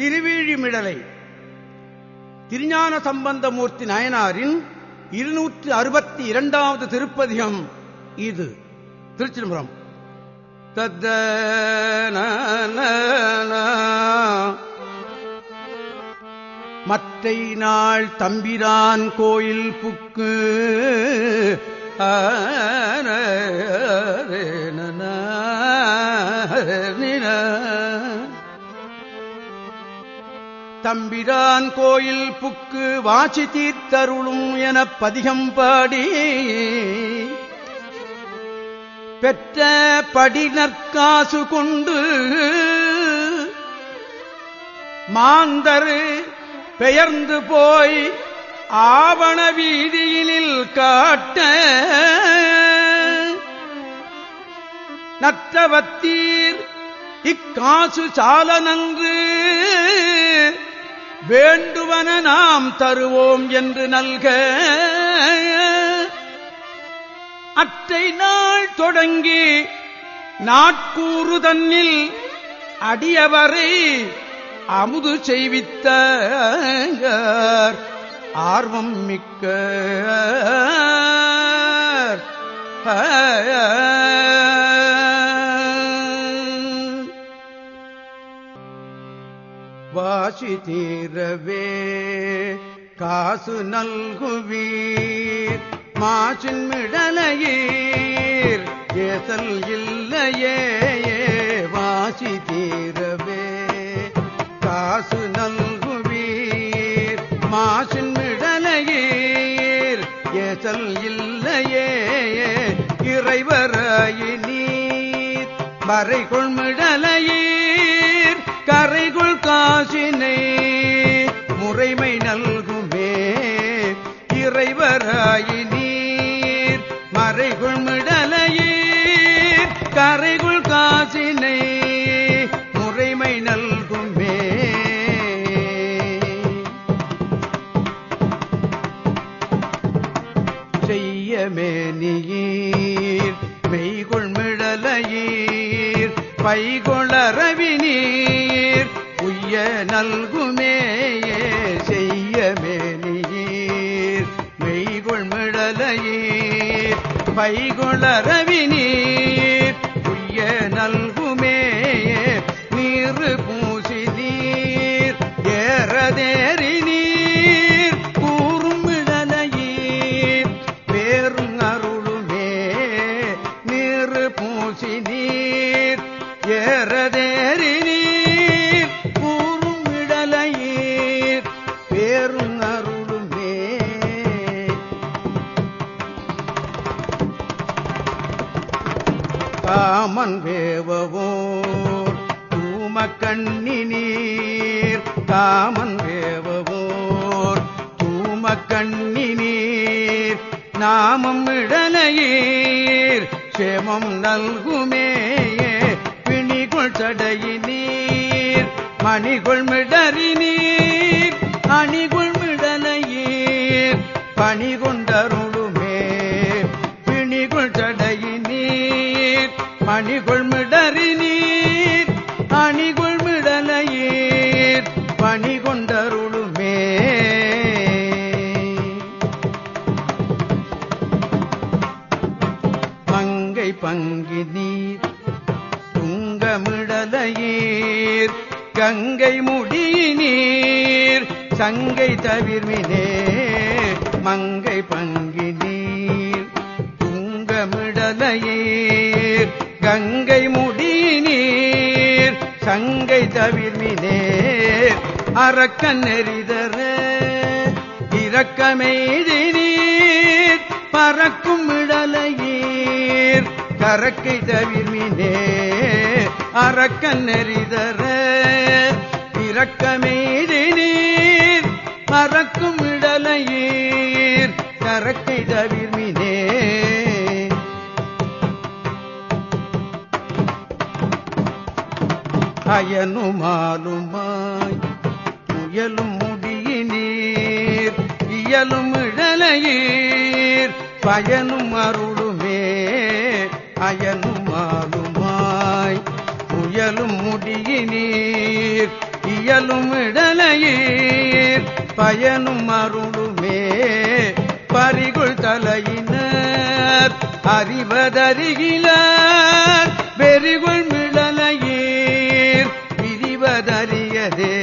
திருவீழிமிடலை திருஞான சம்பந்தமூர்த்தி நாயனாரின் இருநூற்று அறுபத்தி இரண்டாவது திருப்பதிகம் இது. திருச்சிதம்பரம். தத்த மற்றை நாள் தம்பிரான் கோயில் புக்கு. தம்பிரான் கோயில் புக்கு வாசி தீர்த்தருளும் எனப் பதிகம் பாடி பெற்ற படிநற்காசு கொண்டு மாந்தரு பெயர்ந்து போய் ஆவண வீதியினில் காட்ட நற்றவத்தீர் இக்காசு சால வேண்டுவன நாம் தருவோம் என்று நல்க. அற்றை நாள் தொடங்கி நாட்கூறு தன்னில் அடியவரை அமுது செய்வித்த ஆர்வம் மிக்க ஆ வாசி தீரவே. காசு நல்குவீர். மாசின் மிடலையீர். ஏசல் இல்லையே வாசி தீரவே. காசு நல்குவீர். மாசின் மிடலையீர். ஏசல் இல்லையே இறைவராயினீர். மறைகொள் கொள்மிடலையீர் இறைவராயினீர் மறைகுள் மிடலையீர். கரைகுள் காசினை முறைமை நல்குமே செய்யமே செய்யமேனியீர் மெய்கொள் மிடலையீர். பைகொளரவி நீர் உய்ய நல்குமே. மெய்கொள் மிடலையீர் பைகொளரவி நீர் காமன் வேவவோர் தூம கண்ணினீர் காமன் வேவவோர் தூம கண்ணினீர் நாமம் இடலையீர் சேமம் நல்குமேயே பிணிகொள் சடையி நீர் மணிகொள் மிடறி நீர் அணிகொள் மிடலையீர் பணி கொண்டருளுமே மங்கை தவிர்மினே மங்கை பங்கினீர் துங்கமிடலையீர் கங்கை முடிநீர் சங்கை தவிர்மினே அரக்கன் நெறிதர இரக்கமெய்தி நீர் பறக்கும் இடலையீர் கரக்கை தவிர்மினே அரக்கன் நெறிதர இரக்கமெய்தி நீர் பறக்கும் இடலையீர். கரக்கை தவிர்மினே அயனுமாலுமாய் புயலும் முடியினீர். இயலும் இழலையீர் பயனும் அருளுமே. அயனுமாலுமாய் புயலும் முடியினீர். இயலும் இடலையீர். பயனும் அருளுமே. பரிகுள் தலையினர் அறிவதறிகிலார் பெரிகுள் மிடலையீர் பிரிவதறியதே.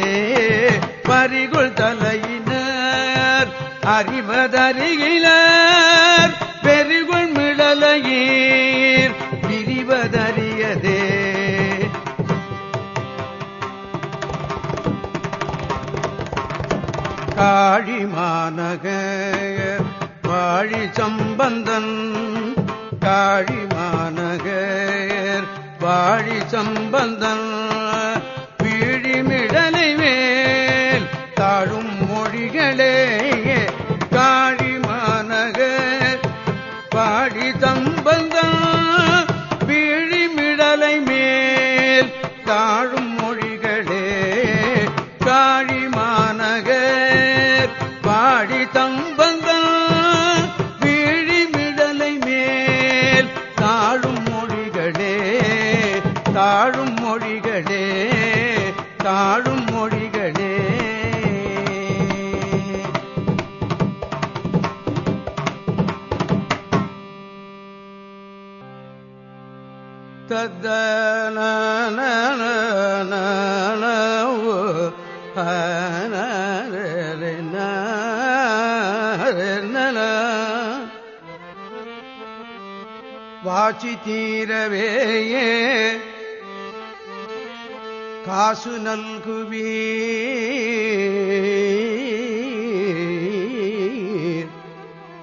பரிகுள் தலையினர் அறிவதருகிலார் காழிமாநகர் வாழி சம்பந்தன் காழிமாநகர் வாழி சம்பந்தன். தாழும் மொழிகளே தாழும் மொழிகளே. வாசி தீரவேயே காசு நல்குவீர்.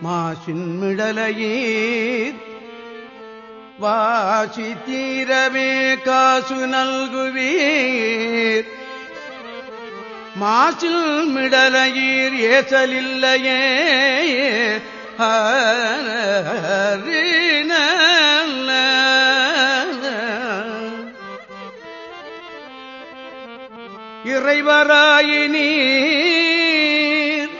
மாசின்மிடலையீர் வாசி தீரவே காசு நல்குவீர். மாசில் மிடலையீர் ஏசலில்லையே. இறைவராயினீர்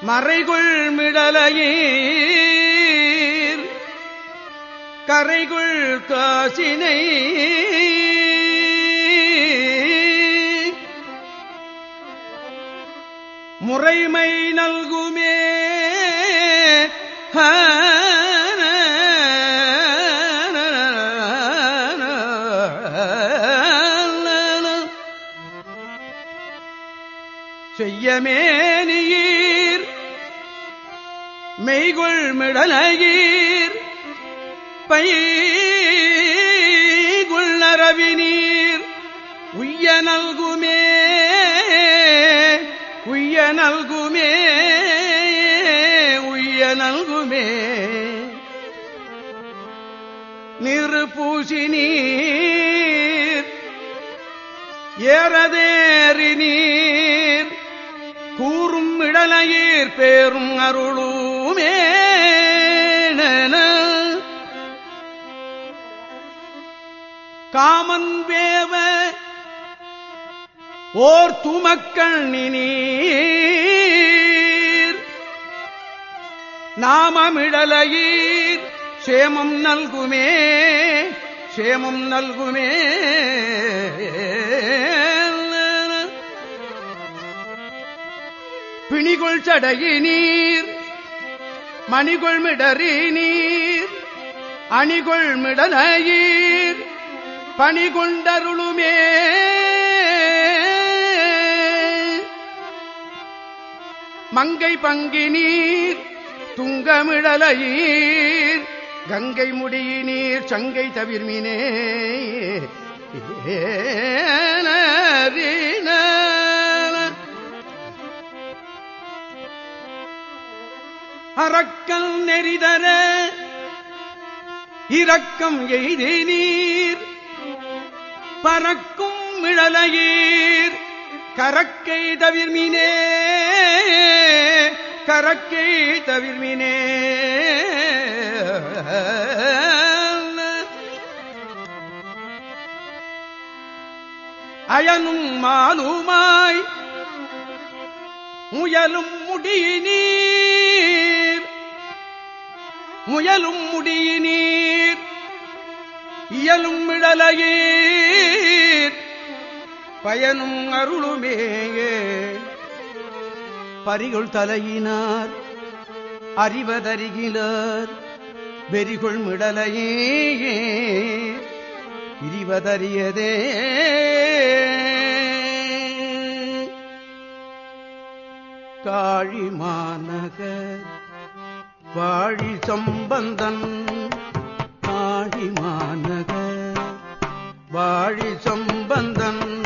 மறைகுள் மிடலையீர். கரைகுள் காசினை முறைமை நல்குமே. செய்யமேனியீர் மெய்கொள் மிடலகீர். பைகுள் நரவினீர். உய்ய நல்குமே உய்ய நல்குமே உய்ய நல்குமே. நிறுபூசி நீர். ஏறதேறி நீர். கூறும் பேரும் அருளுமே. காமன் வேவ. ஓர் துமக்கண்ணினீர் நாமமிடலையீர். சேமம் நல்குமே. சேமம் நல்குமே. பிணிகுள் சடகி நீர் மணிகுள் மிடறி நீர் அணிகுள் மிடனீர் பணிகுண்டருளுமே மங்கை பங்கி நீர் துங்கமிடலையீர் கங்கை முடியினீர் சங்கை தவிர்மினே அறக்கல் நெறிதர இரக்கம் எய்தே நீர். பறக்கும் மிழலையீர். கரக்கை தவிர்மினே. கரக்கை தவிர்மினே. அயனும் மாலுமாய் முயலும் முடியினீர். முயலும் முடியினீர் இயலும் மிடலையீர் பயனும் அருளுமேயே பரிகுள் தலையினார் அறிவதறிகிலார் வெறிகுள் மிடலையே. பிரிவதறியதே. காழி மாநகர் வாழி சம்பந்தன் காழி மாநகர். வாழி சம்பந்தன்